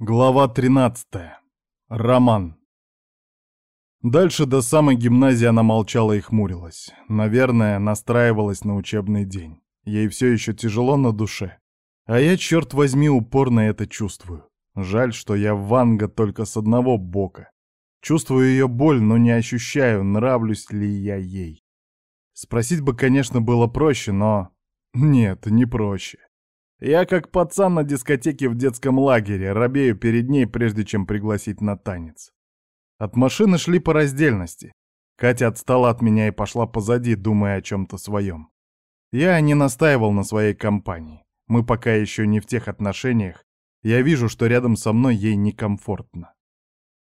Глава 13. Роман. Дальше до самой гимназии она молчала и хмурилась. Наверное, настраивалась на учебный день. Ей все еще тяжело на душе. А я, черт возьми, упорно это чувствую. Жаль, что я Ванга только с одного бока. Чувствую ее боль, но не ощущаю, нравлюсь ли я ей. Спросить бы, конечно, было проще, но... Нет, не проще. Я как пацан на дискотеке в детском лагере, робею перед ней, прежде чем пригласить на танец. От машины шли по раздельности. Катя отстала от меня и пошла позади, думая о чем-то своем. Я не настаивал на своей компании. Мы пока еще не в тех отношениях. Я вижу, что рядом со мной ей некомфортно.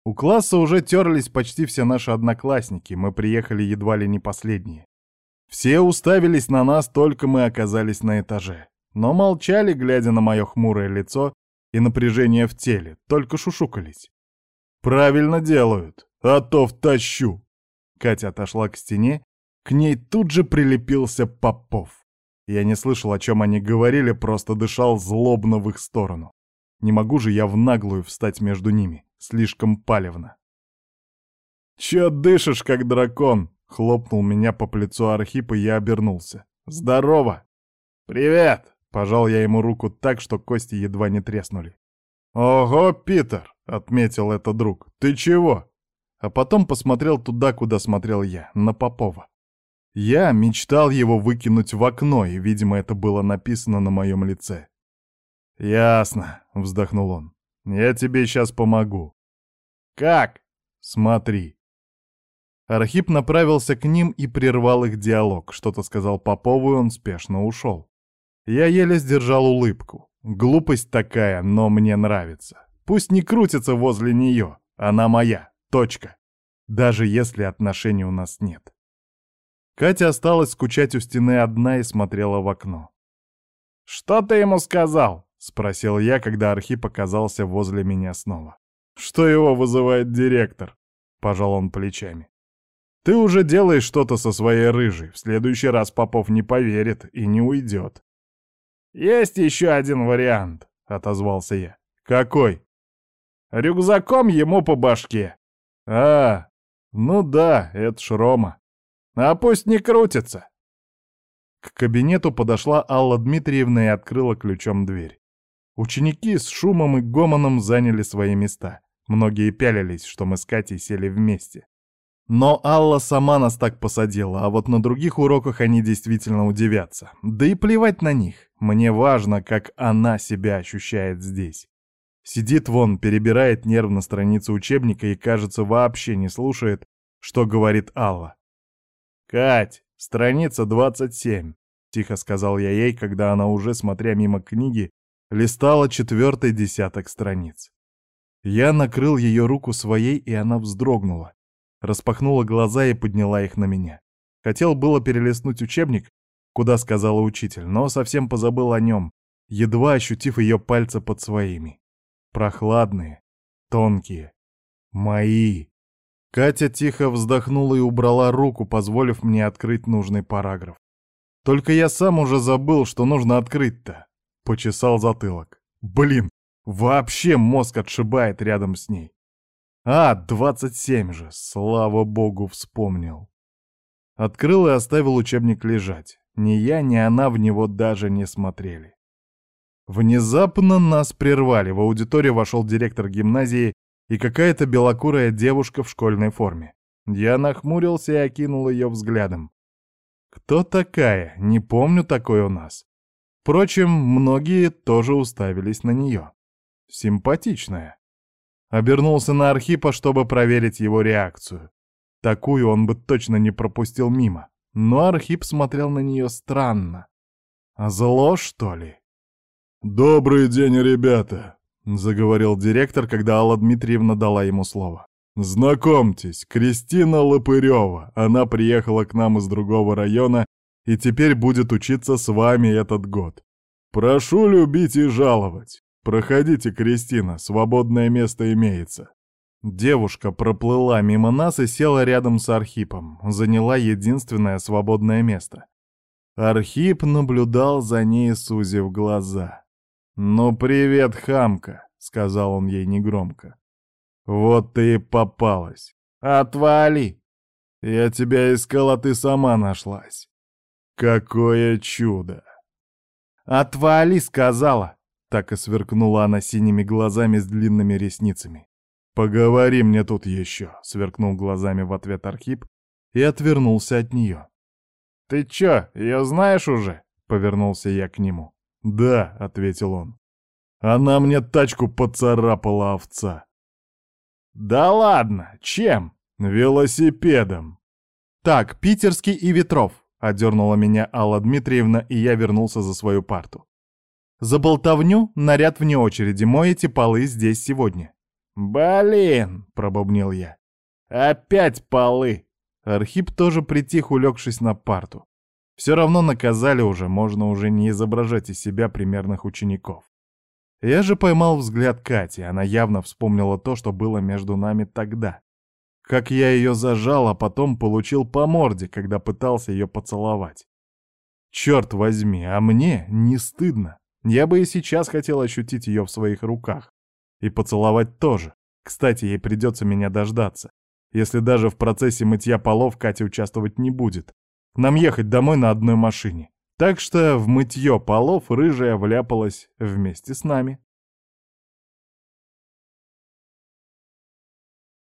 У класса уже терлись почти все наши одноклассники, мы приехали едва ли не последние. Все уставились на нас, только мы оказались на этаже но молчали, глядя на мое хмурое лицо и напряжение в теле, только шушукались. «Правильно делают, а то втащу!» Катя отошла к стене, к ней тут же прилепился Попов. Я не слышал, о чем они говорили, просто дышал злобно в их сторону. Не могу же я в наглую встать между ними, слишком палевно. «Чё дышишь, как дракон?» — хлопнул меня по плечу Архип, и я обернулся. «Здорово!» «Привет!» Пожал я ему руку так, что кости едва не треснули. «Ого, Питер!» — отметил это друг. «Ты чего?» А потом посмотрел туда, куда смотрел я, на Попова. Я мечтал его выкинуть в окно, и, видимо, это было написано на моем лице. «Ясно», — вздохнул он. «Я тебе сейчас помогу». «Как?» «Смотри». Архип направился к ним и прервал их диалог. Что-то сказал Попову, и он спешно ушел. Я еле сдержал улыбку. Глупость такая, но мне нравится. Пусть не крутится возле нее. Она моя. Точка. Даже если отношений у нас нет. Катя осталась скучать у стены одна и смотрела в окно. «Что ты ему сказал?» — спросил я, когда Архип оказался возле меня снова. «Что его вызывает директор?» — пожал он плечами. «Ты уже делаешь что-то со своей рыжей. В следующий раз Попов не поверит и не уйдет. «Есть еще один вариант», — отозвался я. «Какой?» «Рюкзаком ему по башке». «А, ну да, это ж Рома. А пусть не крутится». К кабинету подошла Алла Дмитриевна и открыла ключом дверь. Ученики с шумом и гомоном заняли свои места. Многие пялились, что мы с Катей сели вместе. Но Алла сама нас так посадила, а вот на других уроках они действительно удивятся. Да и плевать на них. Мне важно, как она себя ощущает здесь. Сидит вон, перебирает нервно страницу учебника и, кажется, вообще не слушает, что говорит Алла. «Кать, страница 27», — тихо сказал я ей, когда она уже, смотря мимо книги, листала четвертый десяток страниц. Я накрыл ее руку своей, и она вздрогнула распахнула глаза и подняла их на меня. Хотел было перелистнуть учебник, куда сказала учитель, но совсем позабыл о нем, едва ощутив ее пальцы под своими. Прохладные, тонкие, мои. Катя тихо вздохнула и убрала руку, позволив мне открыть нужный параграф. Только я сам уже забыл, что нужно открыть-то. Почесал затылок. Блин, вообще мозг отшибает рядом с ней. А, 27 же, слава богу, вспомнил. Открыл и оставил учебник лежать. Ни я, ни она в него даже не смотрели. Внезапно нас прервали. В аудиторию вошел директор гимназии и какая-то белокурая девушка в школьной форме. Я нахмурился и окинул ее взглядом. Кто такая? Не помню такой у нас. Впрочем, многие тоже уставились на нее. Симпатичная. Обернулся на Архипа, чтобы проверить его реакцию. Такую он бы точно не пропустил мимо. Но Архип смотрел на нее странно. А зло, что ли? «Добрый день, ребята!» — заговорил директор, когда Алла Дмитриевна дала ему слово. «Знакомьтесь, Кристина Лопырева. Она приехала к нам из другого района и теперь будет учиться с вами этот год. Прошу любить и жаловать. «Проходите, Кристина, свободное место имеется». Девушка проплыла мимо нас и села рядом с Архипом, заняла единственное свободное место. Архип наблюдал за ней, сузив глаза. «Ну привет, хамка!» сказал он ей негромко. Вот ты и попалась. Отвали! Я тебя искала, ты сама нашлась. Какое чудо! Отвали, сказала! Так и сверкнула она синими глазами с длинными ресницами. «Поговори мне тут еще», — сверкнул глазами в ответ Архип и отвернулся от нее. «Ты чё, ее знаешь уже?» — повернулся я к нему. «Да», — ответил он. «Она мне тачку поцарапала овца». «Да ладно, чем?» «Велосипедом». «Так, питерский и Ветров», — одернула меня Алла Дмитриевна, и я вернулся за свою парту. «За болтовню наряд вне очереди, моете полы здесь сегодня». «Блин!» — пробубнил я. «Опять полы!» Архип тоже притих, улегшись на парту. Все равно наказали уже, можно уже не изображать из себя примерных учеников. Я же поймал взгляд Кати, она явно вспомнила то, что было между нами тогда. Как я ее зажал, а потом получил по морде, когда пытался ее поцеловать. Черт возьми, а мне не стыдно. Я бы и сейчас хотел ощутить ее в своих руках. И поцеловать тоже. Кстати, ей придется меня дождаться. Если даже в процессе мытья полов Катя участвовать не будет. Нам ехать домой на одной машине. Так что в мытье полов рыжая вляпалась вместе с нами.